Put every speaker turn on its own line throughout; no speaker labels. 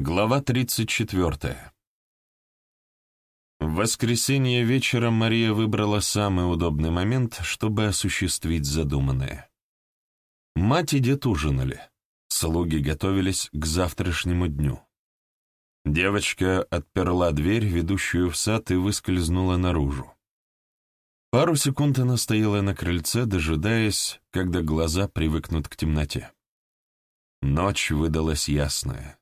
Глава 34. В воскресенье вечером Мария выбрала самый удобный момент, чтобы осуществить задуманное. Мать и дед ужинали. Слуги готовились к завтрашнему дню. Девочка отперла дверь, ведущую в сад, и выскользнула наружу. Пару секунд она стояла на крыльце, дожидаясь, когда глаза привыкнут к темноте. Ночь выдалась ясная.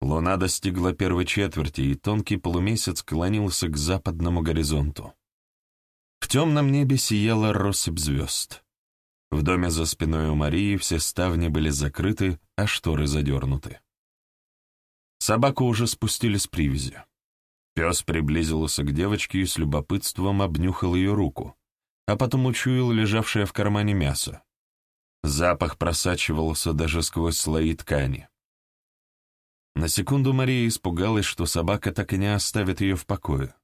Луна достигла первой четверти, и тонкий полумесяц клонился к западному горизонту. В темном небе сияла россыпь звезд. В доме за спиной у Марии все ставни были закрыты, а шторы задернуты. Собаку уже спустили с привязи. Пес приблизился к девочке и с любопытством обнюхал ее руку, а потом учуял лежавшее в кармане мясо. Запах просачивался даже сквозь слои ткани. На секунду Мария испугалась, что собака так и не оставит ее в покое.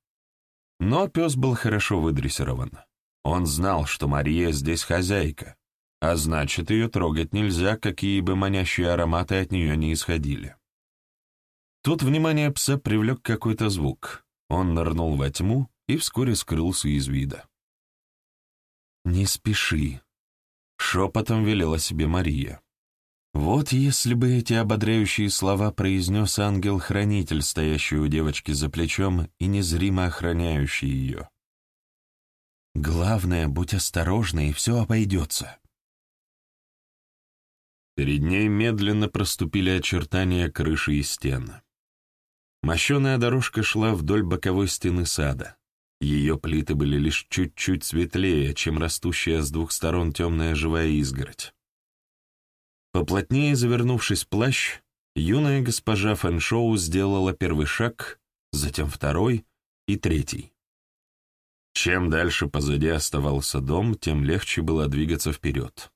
Но пес был хорошо выдрессирован. Он знал, что Мария здесь хозяйка, а значит, ее трогать нельзя, какие бы манящие ароматы от нее не исходили. Тут внимание пса привлек какой-то звук. Он нырнул во тьму и вскоре скрылся из вида. «Не спеши», — шепотом велела себе Мария. Вот если бы эти ободряющие слова произнес ангел-хранитель, стоящий у девочки за плечом и незримо охраняющий ее. «Главное, будь осторожна, и все обойдется». Перед ней медленно проступили очертания крыши и стен. Мощеная дорожка шла вдоль боковой стены сада. Ее плиты были лишь чуть-чуть светлее, чем растущая с двух сторон темная живая изгородь. Поплотнее завернувшись в плащ, юная госпожа Фэншоу сделала первый шаг, затем второй и третий. Чем дальше позади оставался дом, тем легче было двигаться вперед.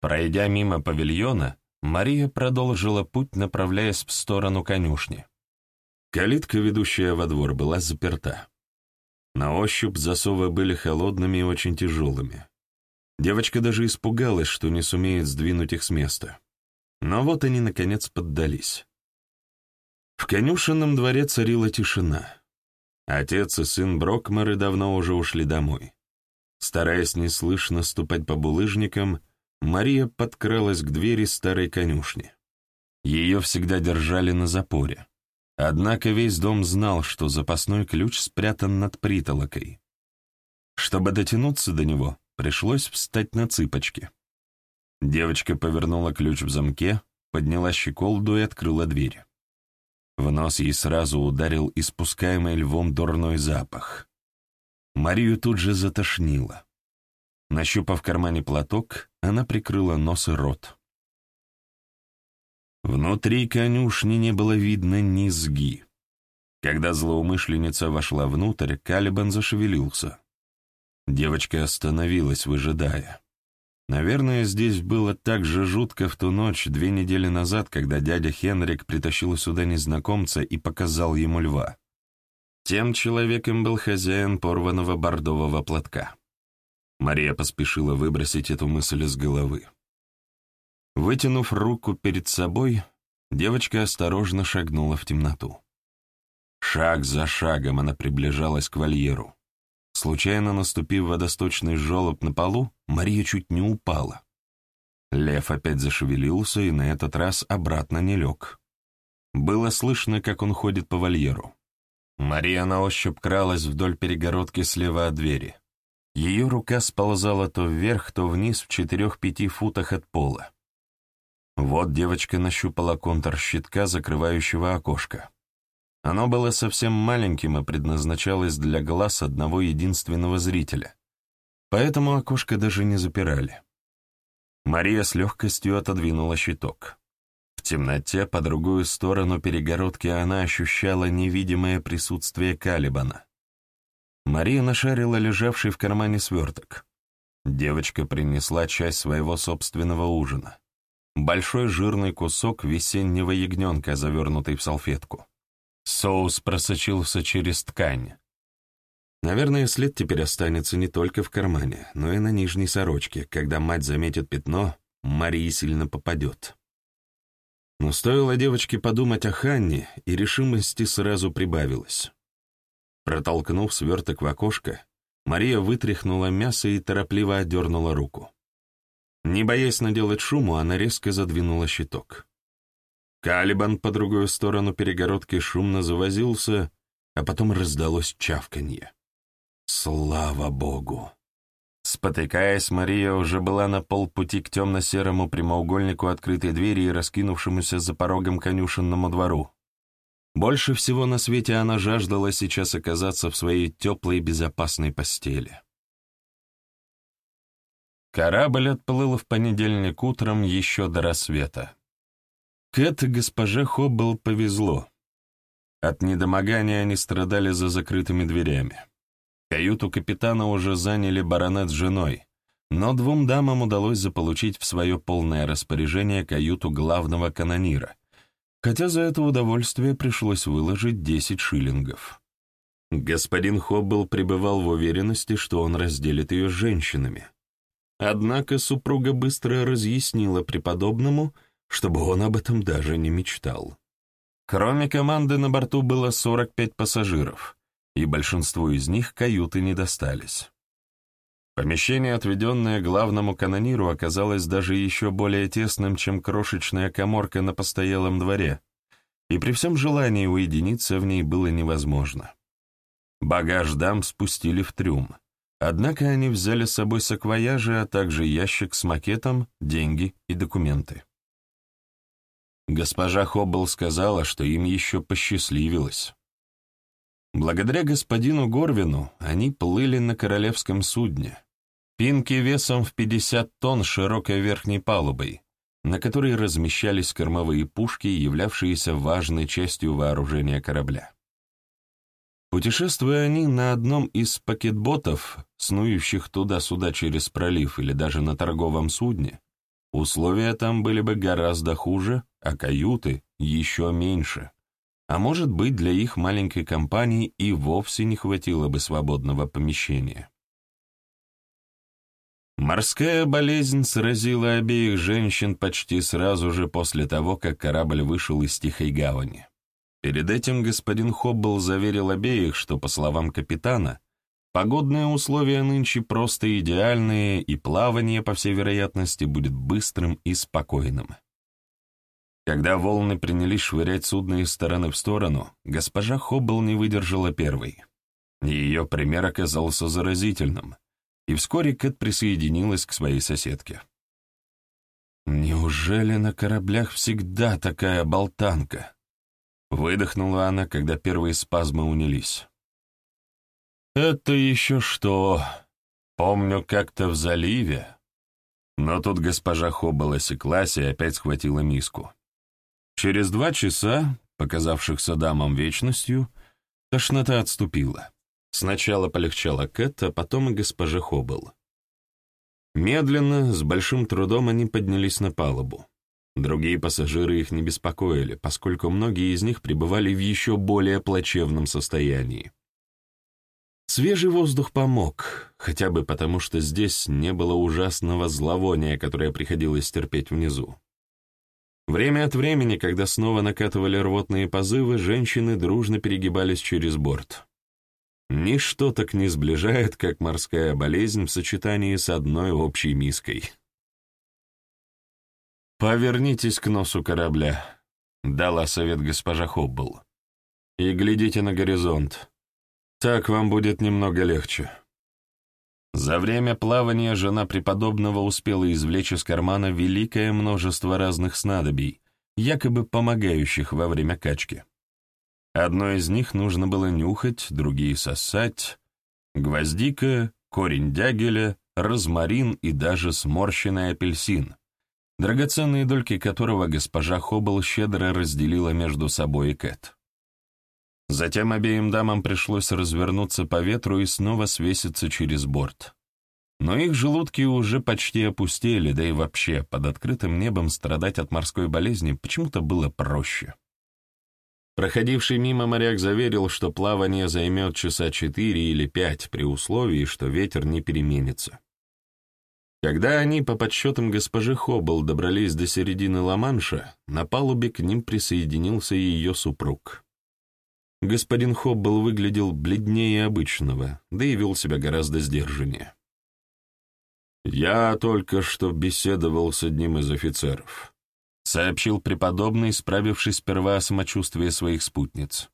Пройдя мимо павильона, Мария продолжила путь, направляясь в сторону конюшни. Калитка, ведущая во двор, была заперта. На ощупь засовы были холодными и очень тяжелыми. Девочка даже испугалась, что не сумеет сдвинуть их с места. Но вот они, наконец, поддались. В конюшенном дворе царила тишина. Отец и сын Брокмары давно уже ушли домой. Стараясь неслышно ступать по булыжникам, Мария подкралась к двери старой конюшни. Ее всегда держали на запоре. Однако весь дом знал, что запасной ключ спрятан над притолокой. Чтобы дотянуться до него, Пришлось встать на цыпочки. Девочка повернула ключ в замке, подняла щеколду и открыла дверь. В нос ей сразу ударил испускаемый львом дурной запах. Марию тут же затошнило. Нащупав в кармане платок, она прикрыла нос и рот. Внутри конюшни не было видно низги. Когда злоумышленница вошла внутрь, Калибан зашевелился. Девочка остановилась, выжидая. Наверное, здесь было так же жутко в ту ночь, две недели назад, когда дядя Хенрик притащил сюда незнакомца и показал ему льва. Тем человеком был хозяин порванного бордового платка. Мария поспешила выбросить эту мысль из головы. Вытянув руку перед собой, девочка осторожно шагнула в темноту. Шаг за шагом она приближалась к вольеру. Случайно наступив водосточный желоб на полу, Мария чуть не упала. Лев опять зашевелился и на этот раз обратно не лег. Было слышно, как он ходит по вольеру. Мария на ощупь кралась вдоль перегородки слева от двери. Ее рука сползала то вверх, то вниз в четырех-пяти футах от пола. Вот девочка нащупала контур щитка, закрывающего окошко. Оно было совсем маленьким и предназначалось для глаз одного единственного зрителя. Поэтому окошко даже не запирали. Мария с легкостью отодвинула щиток. В темноте по другую сторону перегородки она ощущала невидимое присутствие Калибана. Мария нашарила лежавший в кармане сверток. Девочка принесла часть своего собственного ужина. Большой жирный кусок весеннего ягненка, завернутый в салфетку. Соус просочился через ткань. Наверное, след теперь останется не только в кармане, но и на нижней сорочке. Когда мать заметит пятно, Марии сильно попадет. Но стоило девочке подумать о Ханне, и решимости сразу прибавилось. Протолкнув сверток в окошко, Мария вытряхнула мясо и торопливо отдернула руку. Не боясь наделать шуму, она резко задвинула щиток. Калибан по другую сторону перегородки шумно завозился, а потом раздалось чавканье. Слава богу! Спотыкаясь, Мария уже была на полпути к темно-серому прямоугольнику открытой двери и раскинувшемуся за порогом конюшенному двору. Больше всего на свете она жаждала сейчас оказаться в своей теплой безопасной постели. Корабль отплыл в понедельник утром еще до рассвета. Кэт и госпоже Хоббл повезло. От недомогания они страдали за закрытыми дверями. Каюту капитана уже заняли баронет с женой, но двум дамам удалось заполучить в свое полное распоряжение каюту главного канонира, хотя за это удовольствие пришлось выложить 10 шиллингов. Господин Хоббл пребывал в уверенности, что он разделит ее с женщинами. Однако супруга быстро разъяснила преподобному, чтобы он об этом даже не мечтал. Кроме команды на борту было 45 пассажиров, и большинству из них каюты не достались. Помещение, отведенное главному канониру, оказалось даже еще более тесным, чем крошечная коморка на постоялом дворе, и при всем желании уединиться в ней было невозможно. Багаж дам спустили в трюм, однако они взяли с собой саквояжи, а также ящик с макетом, деньги и документы. Госпожа Хоббл сказала, что им еще посчастливилось. Благодаря господину Горвину они плыли на королевском судне. Пинки весом в 50 тонн широкой верхней палубой, на которой размещались кормовые пушки, являвшиеся важной частью вооружения корабля. Путешествуя они на одном из пакетботов, снующих туда-сюда через пролив или даже на торговом судне, условия там были бы гораздо хуже, а каюты еще меньше а может быть, для их маленькой компании и вовсе не хватило бы свободного помещения. Морская болезнь сразила обеих женщин почти сразу же после того, как корабль вышел из Тихой гавани. Перед этим господин Хоббл заверил обеих, что, по словам капитана, погодные условия нынче просто идеальные, и плавание, по всей вероятности, будет быстрым и спокойным. Когда волны принялись швырять судно из стороны в сторону, госпожа Хоббл не выдержала первой. Ее пример оказался заразительным, и вскоре Кэт присоединилась к своей соседке. «Неужели на кораблях всегда такая болтанка?» Выдохнула она, когда первые спазмы унялись. «Это еще что? Помню, как-то в заливе...» Но тут госпожа Хоббл осеклась и опять схватила миску. Через два часа, показавшихся дамам вечностью, тошнота отступила. Сначала полегчала Кэт, а потом и госпожа Хоббл. Медленно, с большим трудом они поднялись на палубу. Другие пассажиры их не беспокоили, поскольку многие из них пребывали в еще более плачевном состоянии. Свежий воздух помог, хотя бы потому, что здесь не было ужасного зловония, которое приходилось терпеть внизу. Время от времени, когда снова накатывали рвотные позывы, женщины дружно перегибались через борт. Ничто так не сближает, как морская болезнь в сочетании с одной общей миской. «Повернитесь к носу корабля», — дала совет госпожа Хоббл, — «и глядите на горизонт. Так вам будет немного легче». За время плавания жена преподобного успела извлечь из кармана великое множество разных снадобий, якобы помогающих во время качки. Одно из них нужно было нюхать, другие сосать. Гвоздика, корень дягеля, розмарин и даже сморщенный апельсин, драгоценные дольки которого госпожа Хоббл щедро разделила между собой и Кэт. Затем обеим дамам пришлось развернуться по ветру и снова свеситься через борт. Но их желудки уже почти опустели, да и вообще, под открытым небом страдать от морской болезни почему-то было проще. Проходивший мимо моряк заверил, что плавание займет часа четыре или пять при условии, что ветер не переменится. Когда они, по подсчетам госпожи Хоббл, добрались до середины Ла-Манша, на палубе к ним присоединился ее супруг. Господин Хоббл выглядел бледнее обычного, да и вел себя гораздо сдержаннее. «Я только что беседовал с одним из офицеров», — сообщил преподобный, справившись сперва о самочувствии своих спутниц.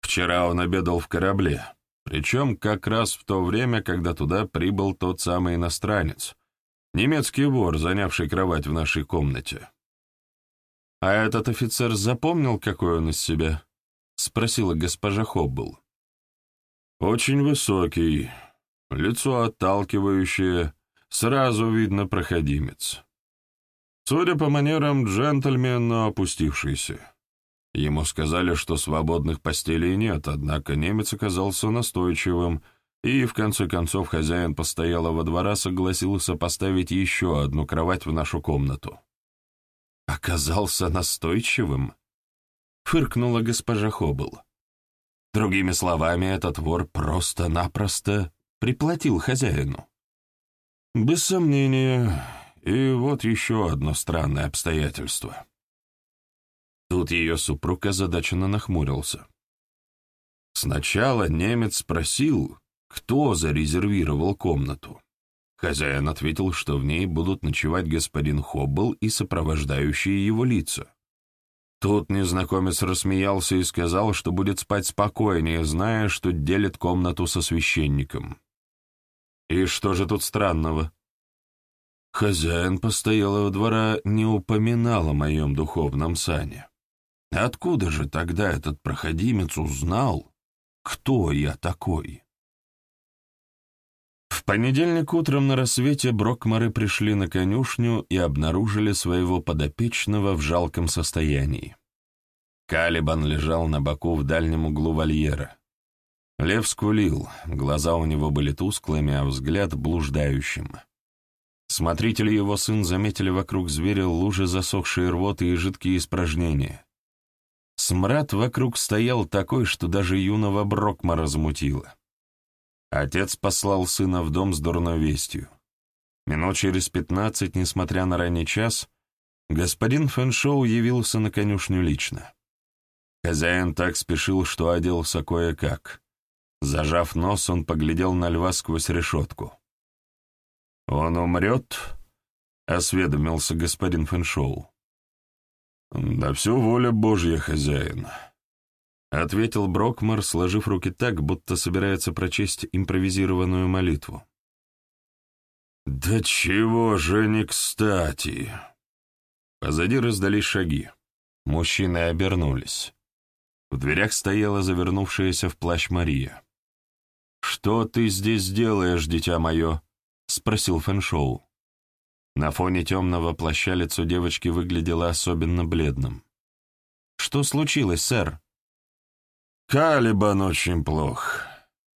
«Вчера он обедал в корабле, причем как раз в то время, когда туда прибыл тот самый иностранец, немецкий вор, занявший кровать в нашей комнате». «А этот офицер запомнил, какой он из себя?» — спросила госпожа Хоббл. «Очень высокий, лицо отталкивающее, Сразу видно проходимец. Судя по манерам, джентльмен, но опустившийся. Ему сказали, что свободных постелей нет, однако немец оказался настойчивым, и, в конце концов, хозяин постоялого двора согласился поставить еще одну кровать в нашу комнату. «Оказался настойчивым?» — фыркнула госпожа Хоббл. Другими словами, этот вор просто-напросто приплатил хозяину. Без сомнения. И вот еще одно странное обстоятельство. Тут ее супруг озадаченно нахмурился. Сначала немец спросил, кто зарезервировал комнату. Хозяин ответил, что в ней будут ночевать господин Хоббл и сопровождающие его лица. Тут незнакомец рассмеялся и сказал, что будет спать спокойнее, зная, что делит комнату со священником. И что же тут странного? Хозяин постоялого двора не упоминал о моем духовном сане. Откуда же тогда этот проходимец узнал, кто я такой? В понедельник утром на рассвете Брокмары пришли на конюшню и обнаружили своего подопечного в жалком состоянии. Калибан лежал на боку в дальнем углу вольера. Лев скулил, глаза у него были тусклыми, а взгляд блуждающим. Смотритель и его сын заметили вокруг зверя лужи засохшие рвоты и жидкие испражнения. Смрад вокруг стоял такой, что даже юного Брокма размутило. Отец послал сына в дом с дурной вестью. Минут через пятнадцать, несмотря на ранний час, господин Фэншоу явился на конюшню лично. Хозяин так спешил, что оделся кое-как. Зажав нос, он поглядел на льва сквозь решетку. «Он умрет?» — осведомился господин Фэншоу. «Да все воля Божья, хозяин», — ответил Брокмар, сложив руки так, будто собирается прочесть импровизированную молитву. «Да чего же не кстати!» Позади раздались шаги. Мужчины обернулись. В дверях стояла завернувшаяся в плащ Мария. «Что ты здесь делаешь, дитя мое?» — спросил Фэншоу. На фоне темного плаща лицо девочки выглядело особенно бледным. «Что случилось, сэр?» «Калибан очень плох.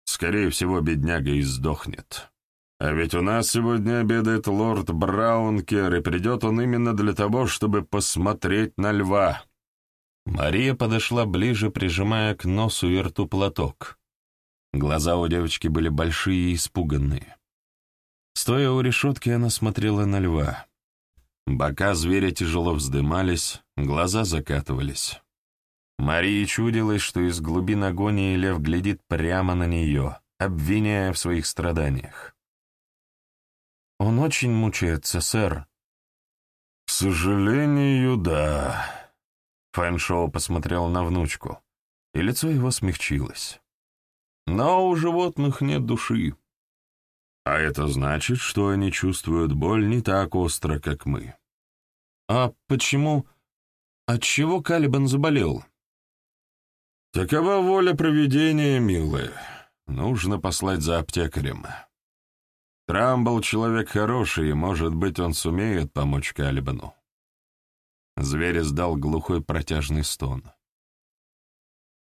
Скорее всего, бедняга и сдохнет. А ведь у нас сегодня обедает лорд Браункер, и придет он именно для того, чтобы посмотреть на льва». Мария подошла ближе, прижимая к носу и рту платок. Глаза у девочки были большие и испуганные. Стоя у решетки, она смотрела на льва. Бока зверя тяжело вздымались, глаза закатывались. Марии чудилось, что из глубин агонии лев глядит прямо на нее, обвиняя в своих страданиях. «Он очень мучается, сэр». «К сожалению, да». Фэншоу посмотрел на внучку, и лицо его смягчилось. Но у животных нет души. А это значит, что они чувствуют боль не так остро, как мы. А почему... От чего Калибан заболел? Такова воля провидения, милая. Нужно послать за аптекарем. Трамбл человек хороший, и, может быть, он сумеет помочь Калибану. Зверь издал глухой протяжный стон.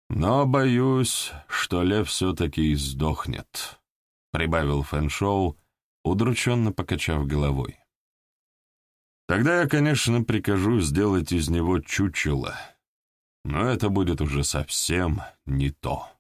Но боюсь, что лев все-таки сдохнет», — прибавил Фэншоу, удрученно покачав головой. «Тогда я, конечно, прикажу сделать из него чучело, но это будет уже совсем не то».